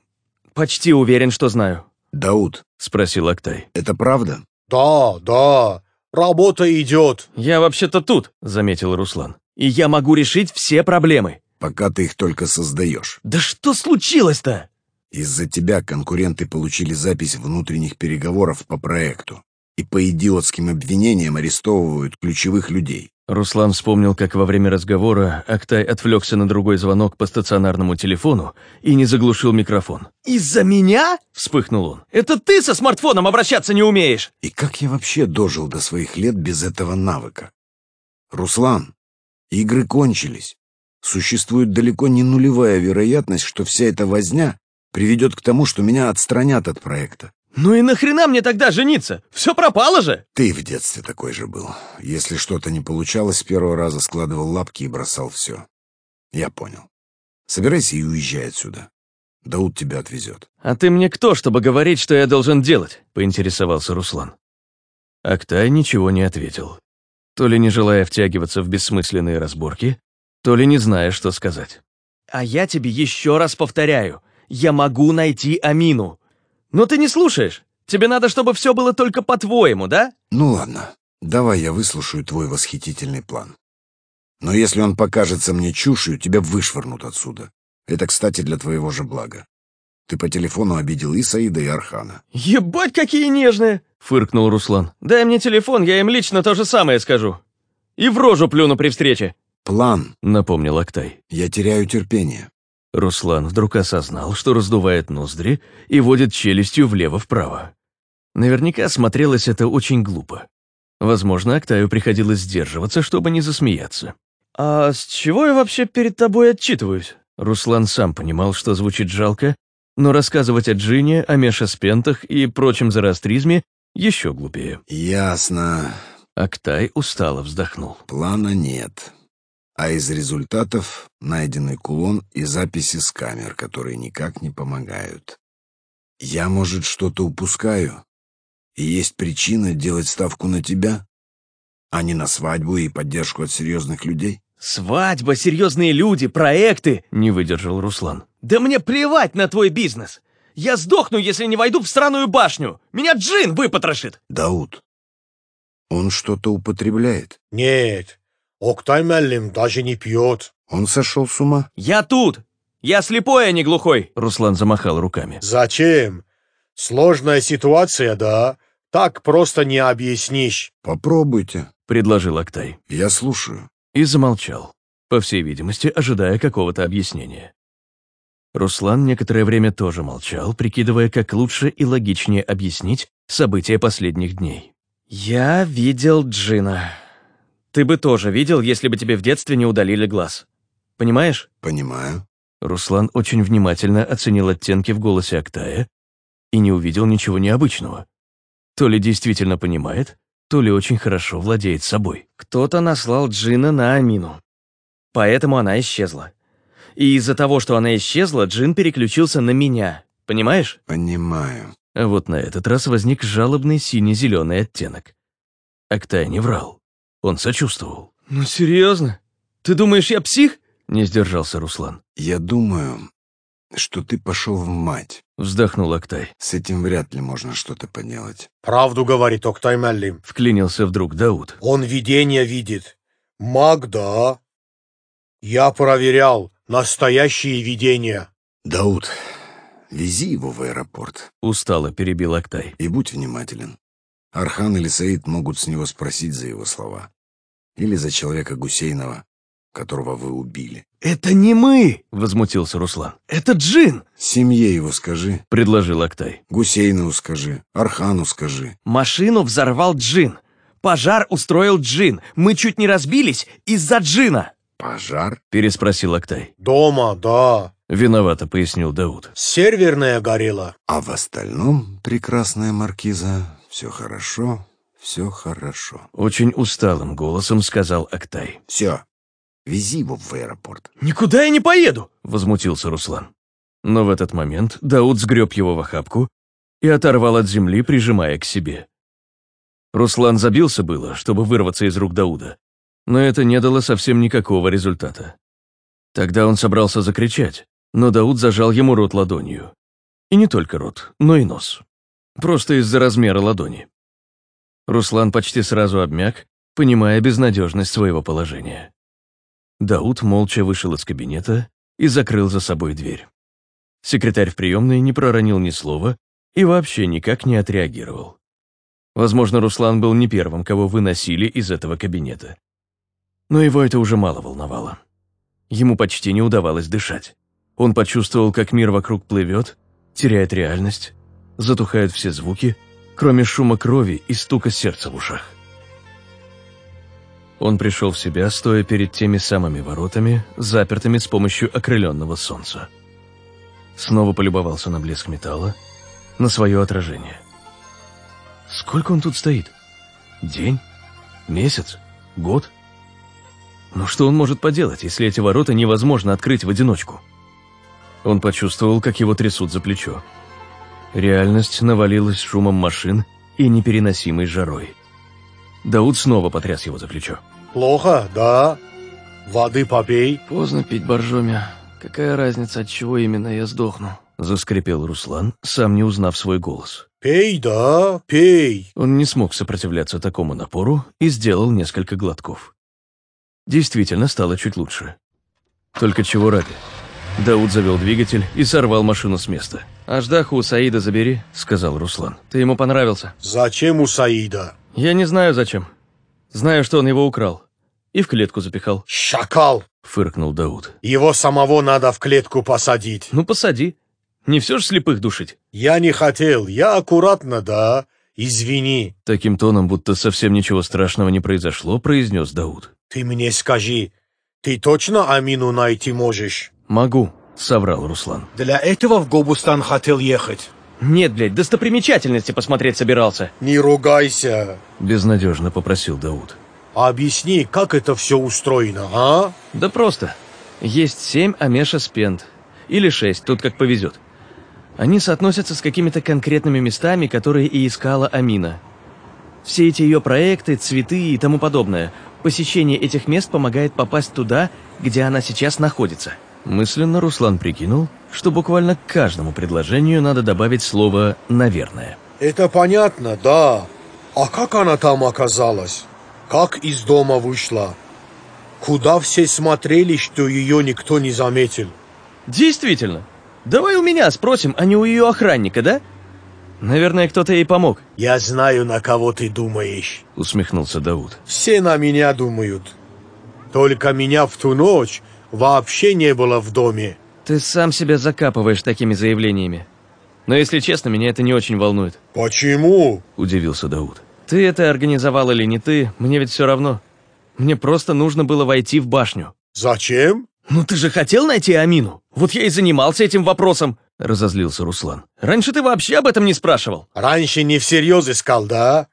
почти уверен, что знаю». Дауд, — спросил Актай. это правда? Да, да. Работа идет. «Я вообще-то тут», — заметил Руслан. и я могу решить все проблемы. Пока ты их только создаешь. Да что случилось-то? Из-за тебя конкуренты получили запись внутренних переговоров по проекту. И по идиотским обвинениям арестовывают ключевых людей. Руслан вспомнил, как во время разговора Актай отвлекся на другой звонок по стационарному телефону и не заглушил микрофон. Из-за меня? Вспыхнул он. Это ты со смартфоном обращаться не умеешь. И как я вообще дожил до своих лет без этого навыка? Руслан, игры кончились. Существует далеко не нулевая вероятность, что вся эта возня приведет к тому, что меня отстранят от проекта. Ну и нахрена мне тогда жениться? Все пропало же! Ты в детстве такой же был. Если что-то не получалось с первого раза, складывал лапки и бросал все. Я понял. Собирайся и уезжай отсюда. Дауд тебя отвезет. А ты мне кто, чтобы говорить, что я должен делать? Поинтересовался Руслан. Актай ничего не ответил. То ли не желая втягиваться в бессмысленные разборки, то ли не зная, что сказать. А я тебе еще раз повторяю. Я могу найти Амину. Но ты не слушаешь. Тебе надо, чтобы все было только по-твоему, да? Ну ладно, давай я выслушаю твой восхитительный план. Но если он покажется мне чушью, тебя вышвырнут отсюда. Это, кстати, для твоего же блага. Ты по телефону обидел и Саида, и Архана. Ебать, какие нежные! Фыркнул Руслан. Дай мне телефон, я им лично то же самое скажу. И в рожу плюну при встрече. План, Напомнил Актай. я теряю терпение. Руслан вдруг осознал, что раздувает ноздри и водит челюстью влево-вправо. Наверняка смотрелось это очень глупо. Возможно, Актаю приходилось сдерживаться, чтобы не засмеяться. А с чего я вообще перед тобой отчитываюсь? Руслан сам понимал, что звучит жалко, но рассказывать о Джине, о мешаспентах и прочем зороастризме еще глупее. Ясно. Актай устало вздохнул. Плана нет. А из результатов найденный кулон и записи с камер, которые никак не помогают. Я, может, что-то упускаю? И есть причина делать ставку на тебя? А не на свадьбу и поддержку от серьезных людей? Свадьба, серьезные люди, проекты. Не выдержал Руслан. Да мне плевать на твой бизнес. Я сдохну, если не войду в сраную башню. Меня джин выпотрошит. Дауд, он что-то употребляет. Нет, Октай Меллим даже не пьет. Он сошел с ума? Я тут. Я слепой, а не глухой. Руслан замахал руками. Зачем? Сложная ситуация, да? Так просто не объяснишь. Попробуйте. Предложил Актай. Я слушаю. И замолчал, по всей видимости, ожидая какого-то объяснения. Руслан некоторое время тоже молчал, прикидывая, как лучше и логичнее объяснить события последних дней. Я видел Джина. Ты бы тоже видел, если бы тебе в детстве не удалили глаз. Понимаешь? Понимаю. Руслан очень внимательно оценил оттенки в голосе Актая и не увидел ничего необычного. То ли действительно понимает, то ли очень хорошо владеет собой. Кто-то наслал Джина на Амину. Поэтому она исчезла. И из-за того, что она исчезла, Джин переключился на меня. Понимаешь? Понимаю. А вот на этот раз возник жалобный сине-зеленый оттенок. Актай не врал. Он сочувствовал. Ну серьезно? Ты думаешь, я псих? Не сдержался Руслан. Я думаю, что ты пошел в мать. Вздохнул Актай. С этим вряд ли можно что-то поделать. Правду говорит Октай Меллим. Вклинился вдруг Дауд. Он видение видит. Маг, да. Я проверял. Настоящие видения. Дауд, вези его в аэропорт Устало перебил Актай. и будь внимателен. Архан или Саид могут с него спросить за его слова. Или за человека Гусейнова, которого вы убили. Это не мы! Возмутился Руслан. Это Джин! Семье его скажи, Предложил Актай. Гусейнову скажи, Архану скажи. Машину взорвал Джин. Пожар устроил Джин. Мы чуть не разбились из-за Джина. Пожар? Переспросил Актай. Дома, да. Виновато пояснил Дауд. Серверная горела. А в остальном, прекрасная маркиза, все хорошо, все хорошо. Очень усталым голосом сказал Актай. Все, вези его в аэропорт. Никуда я не поеду! Возмутился Руслан. Но в этот момент Дауд сгреб его в охапку и оторвал от земли, прижимая к себе. Руслан забился было, чтобы вырваться из рук Дауда, но это не дало совсем никакого результата. Тогда он собрался закричать, но Дауд зажал ему рот ладонью. И не только рот, но и нос. Просто из-за размера ладони. Руслан почти сразу обмяк, понимая безнадежность своего положения. Дауд молча вышел из кабинета и закрыл за собой дверь. Секретарь в приемной не проронил ни слова и вообще никак не отреагировал. Возможно, Руслан был не первым, кого выносили из этого кабинета. Но его это уже мало волновало. Ему почти не удавалось дышать. Он почувствовал, как мир вокруг плывет, теряет реальность, затухают все звуки, кроме шума крови и стука сердца в ушах. Он пришел в себя, стоя перед теми самыми воротами, запертыми с помощью окрыленного солнца. Снова полюбовался на блеск металла, на свое отражение. Сколько он тут стоит? День? Месяц? Год? Но что он может поделать, если эти ворота невозможно открыть в одиночку? Он почувствовал, как его трясут за плечо. Реальность навалилась шумом машин и непереносимой жарой. Дауд снова потряс его за плечо. Плохо, да? Воды попей. Поздно пить боржоми. Какая разница, от чего именно я сдохну? Заскрипел Руслан, сам не узнав свой голос. Пей, да, пей. Он не смог сопротивляться такому напору и сделал несколько глотков. Действительно стало чуть лучше. Только чего ради? Дауд завел двигатель и сорвал машину с места. «Аждаху у Саида забери», — сказал Руслан. «Ты ему понравился». Зачем у Саида? «Я не знаю, зачем. Знаю, что он его украл. И в клетку запихал». Шакал. Фыркнул Дауд. Его самого надо в клетку посадить. «Ну, посади. Не все ж слепых душить». Я не хотел, я аккуратно, да. Извини. Таким тоном, будто совсем ничего страшного не произошло, произнес Дауд. Ты мне скажи, ты точно Амину найти можешь? «Могу», — соврал Руслан. Для этого в Гобустан хотел ехать. «Нет, блядь, достопримечательности посмотреть собирался». Не ругайся. Безнадежно попросил Дауд. Объясни, как это все устроено, а? «Да просто. Есть семь Амеша Спент. Или шесть, тут как повезет. Они соотносятся с какими-то конкретными местами, которые и искала Амина. Все эти ее проекты, цветы и тому подобное. Посещение этих мест помогает попасть туда, где она сейчас находится». Мысленно Руслан прикинул, что буквально к каждому предложению надо добавить слово «наверное». Это понятно, да. А как она там оказалась? Как из дома вышла? Куда все смотрели, что ее никто не заметил? «Действительно. Давай у меня спросим, а не у ее охранника, да? Наверное, кто-то ей помог». Я знаю, на кого ты думаешь. Усмехнулся Дауд. Все на меня думают. Только меня в ту ночь вообще не было в доме. Ты сам себя закапываешь такими заявлениями. Но, если честно, меня это не очень волнует. Почему? Удивился Дауд. Ты это организовал или не ты, мне ведь все равно. Мне просто нужно было войти в башню. Зачем? Ну ты же хотел найти Амину? Вот я и занимался этим вопросом. Разозлился Руслан. Раньше ты вообще об этом не спрашивал. Раньше не всерьез искал, да?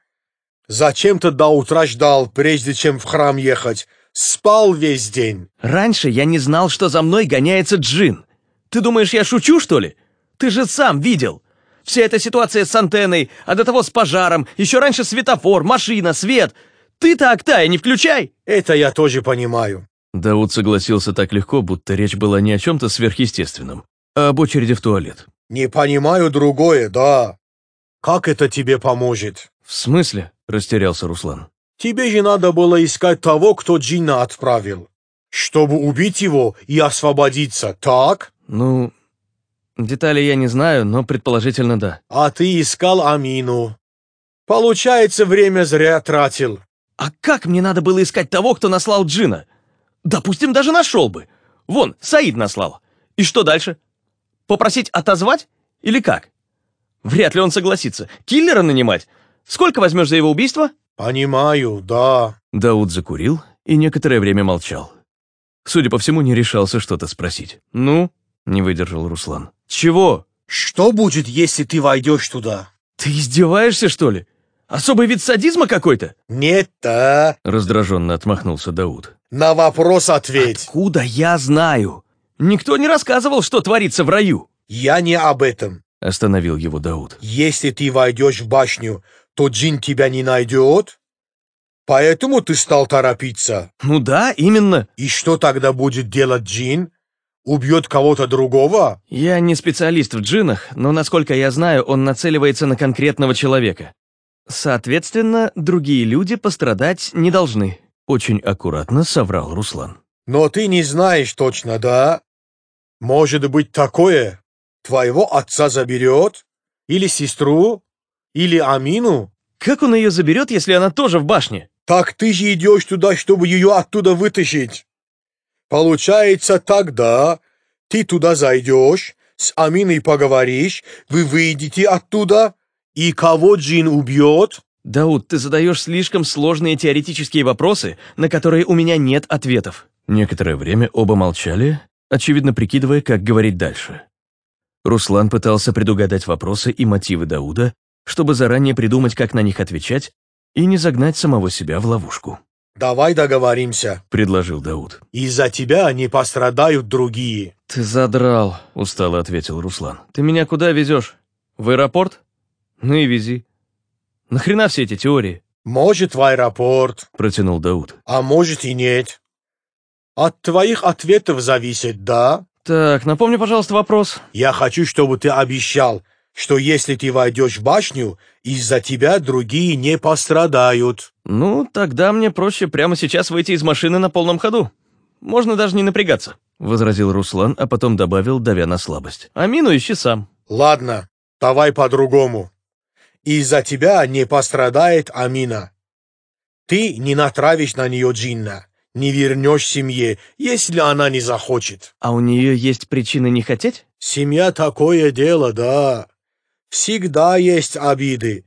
Зачем ты до утра ждал, прежде чем в храм ехать? Спал весь день. Раньше я не знал, что за мной гоняется Джин. Ты думаешь, я шучу, что ли? Ты же сам видел. Вся эта ситуация с антенной, а до того с пожаром, еще раньше светофор, машина, свет. Ты-то Актая не включай. Это я тоже понимаю. Дауд согласился так легко, будто речь была не о чем-то сверхъестественном, а об очереди в туалет. Не понимаю другое, да. Как это тебе поможет? В смысле? Растерялся Руслан. Тебе же надо было искать того, кто Джинна отправил, чтобы убить его и освободиться, так? Ну, детали я не знаю, но предположительно да. А ты искал Амину. Получается, время зря тратил. А как мне надо было искать того, кто наслал Джина? Допустим, даже нашел бы. Вон, Саид наслал. И что дальше? Попросить отозвать? Или как? Вряд ли он согласится. Киллера нанимать? Сколько возьмешь за его убийство? Понимаю, да. Дауд закурил и некоторое время молчал. Судя по всему, не решался что-то спросить. Ну? Не выдержал Руслан. Чего? Что будет, если ты войдешь туда? Ты издеваешься, что ли? Особый вид садизма какой-то? Нет-то. Раздраженно отмахнулся Дауд. На вопрос ответь. Откуда я знаю? Никто не рассказывал, что творится в раю. Я не об этом. Остановил его Дауд. Если ты войдешь в башню, то Джин тебя не найдет. Поэтому ты стал торопиться. Ну да, именно. И что тогда будет делать Джин? Убьет кого-то другого? Я не специалист в джинах, но, насколько я знаю, он нацеливается на конкретного человека. Соответственно, другие люди пострадать не должны. Очень аккуратно соврал Руслан. Но ты не знаешь точно, да? Может быть такое? Твоего отца заберет? Или сестру? Или Амину? Как он ее заберет, если она тоже в башне? Так ты же идешь туда, чтобы ее оттуда вытащить. Получается тогда, ты туда зайдешь, с Аминой поговоришь, вы выйдете оттуда, и кого Джин убьет? Дауд, ты задаешь слишком сложные теоретические вопросы, на которые у меня нет ответов. Некоторое время оба молчали, очевидно прикидывая, как говорить дальше. Руслан пытался предугадать вопросы и мотивы Дауда, чтобы заранее придумать, как на них отвечать, и не загнать самого себя в ловушку. «Давай договоримся», — предложил Дауд. «Из-за тебя не пострадают другие». «Ты задрал», — устало ответил Руслан. «Ты меня куда везешь? В аэропорт? Ну и вези. Нахрена все эти теории?» «Может, в аэропорт», — протянул Дауд. «А может и нет. От твоих ответов зависит, да?» «Так, напомни, пожалуйста, вопрос». «Я хочу, чтобы ты обещал, что если ты войдешь в башню, из-за тебя другие не пострадают». «Ну, тогда мне проще прямо сейчас выйти из машины на полном ходу. Можно даже не напрягаться», — возразил Руслан, а потом добавил, давя на слабость. «Амину ищи сам». «Ладно, давай по-другому. Из-за тебя не пострадает Амина. Ты не натравишь на нее джинна, не вернешь семье, если она не захочет». «А у нее есть причины не хотеть?» «Семья такое дело, да. Всегда есть обиды.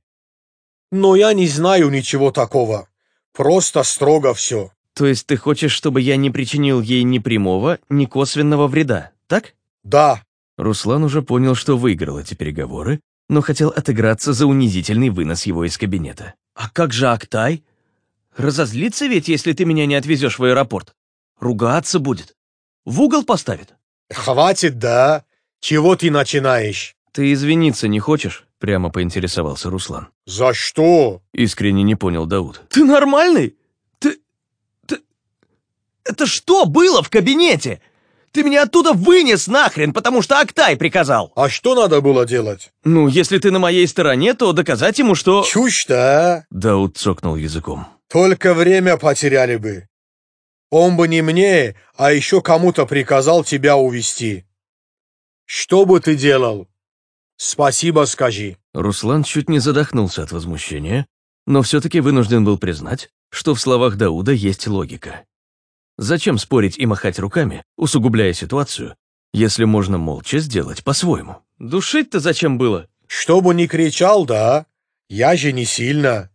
Но я не знаю ничего такого. Просто строго все». «То есть ты хочешь, чтобы я не причинил ей ни прямого, ни косвенного вреда, так?» «Да». Руслан уже понял, что выиграл эти переговоры, но хотел отыграться за унизительный вынос его из кабинета. «А как же Актай? Разозлится ведь, если ты меня не отвезешь в аэропорт. Ругаться будет. В угол поставит». «Хватит, да? Чего ты начинаешь?» «Ты извиниться не хочешь?» — прямо поинтересовался Руслан. «За что?» — искренне не понял Дауд. «Ты нормальный? Ты... ты... Это что было в кабинете? Ты меня оттуда вынес нахрен, потому что Актай приказал!» «А что надо было делать?» «Ну, если ты на моей стороне, то доказать ему, что...» «Чушь-то, а?» Дауд цокнул языком. «Только время потеряли бы. Он бы не мне, а еще кому-то приказал тебя увести. Что бы ты делал? Спасибо скажи». Руслан чуть не задохнулся от возмущения, но все-таки вынужден был признать, что в словах Дауда есть логика. Зачем спорить и махать руками, усугубляя ситуацию, если можно молча сделать по-своему? Душить-то зачем было? «Чтобы не кричал, да? Я же не сильно.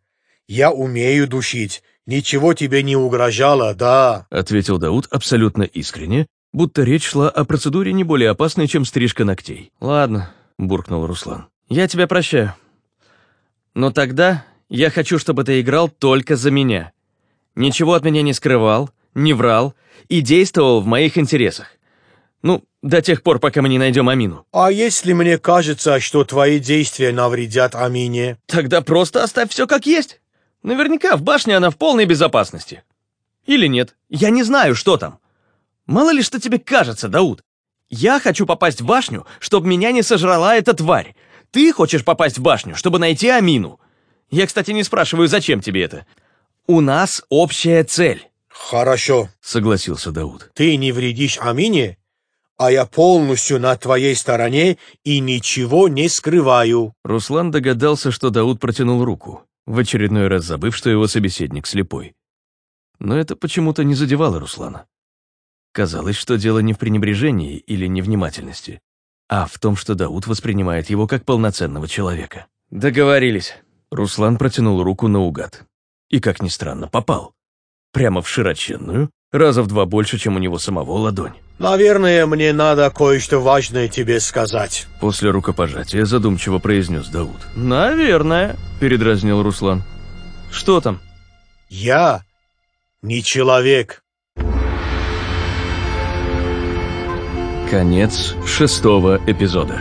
Я умею душить. Ничего тебе не угрожало, да?» Ответил Дауд абсолютно искренне, будто речь шла о процедуре не более опасной, чем стрижка ногтей. «Ладно», — буркнул Руслан. «Я тебя прощаю. Но тогда я хочу, чтобы ты играл только за меня. Ничего от меня не скрывал, не врал и действовал в моих интересах. Ну, до тех пор, пока мы не найдем Амину. «А если мне кажется, что твои действия навредят Амине?» Тогда просто оставь все как есть. Наверняка в башне она в полной безопасности. Или нет, я не знаю, что там. Мало ли, что тебе кажется, Дауд. Я хочу попасть в башню, чтобы меня не сожрала эта тварь. Ты хочешь попасть в башню, чтобы найти Амину. Я, кстати, не спрашиваю, зачем тебе это. У нас общая цель. «Хорошо», — согласился Дауд. «Ты не вредишь Амине, а я полностью на твоей стороне и ничего не скрываю». Руслан догадался, что Дауд протянул руку, в очередной раз забыв, что его собеседник слепой. Но это почему-то не задевало Руслана. Казалось, что дело не в пренебрежении или невнимательности, а в том, что Дауд воспринимает его как полноценного человека. Договорились. Руслан протянул руку наугад. И, как ни странно, попал. Прямо в широченную, раза в два больше, чем у него самого ладонь. «Наверное, мне надо кое-что важное тебе сказать». После рукопожатия задумчиво произнес Дауд. «Наверное», — передразнил Руслан. «Что там?» «Я не человек». Конец шестого эпизода.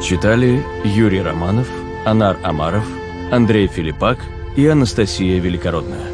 Читали Юрий Романов, Анар Амаров, Андрей Филиппак и Анастасия Великородная.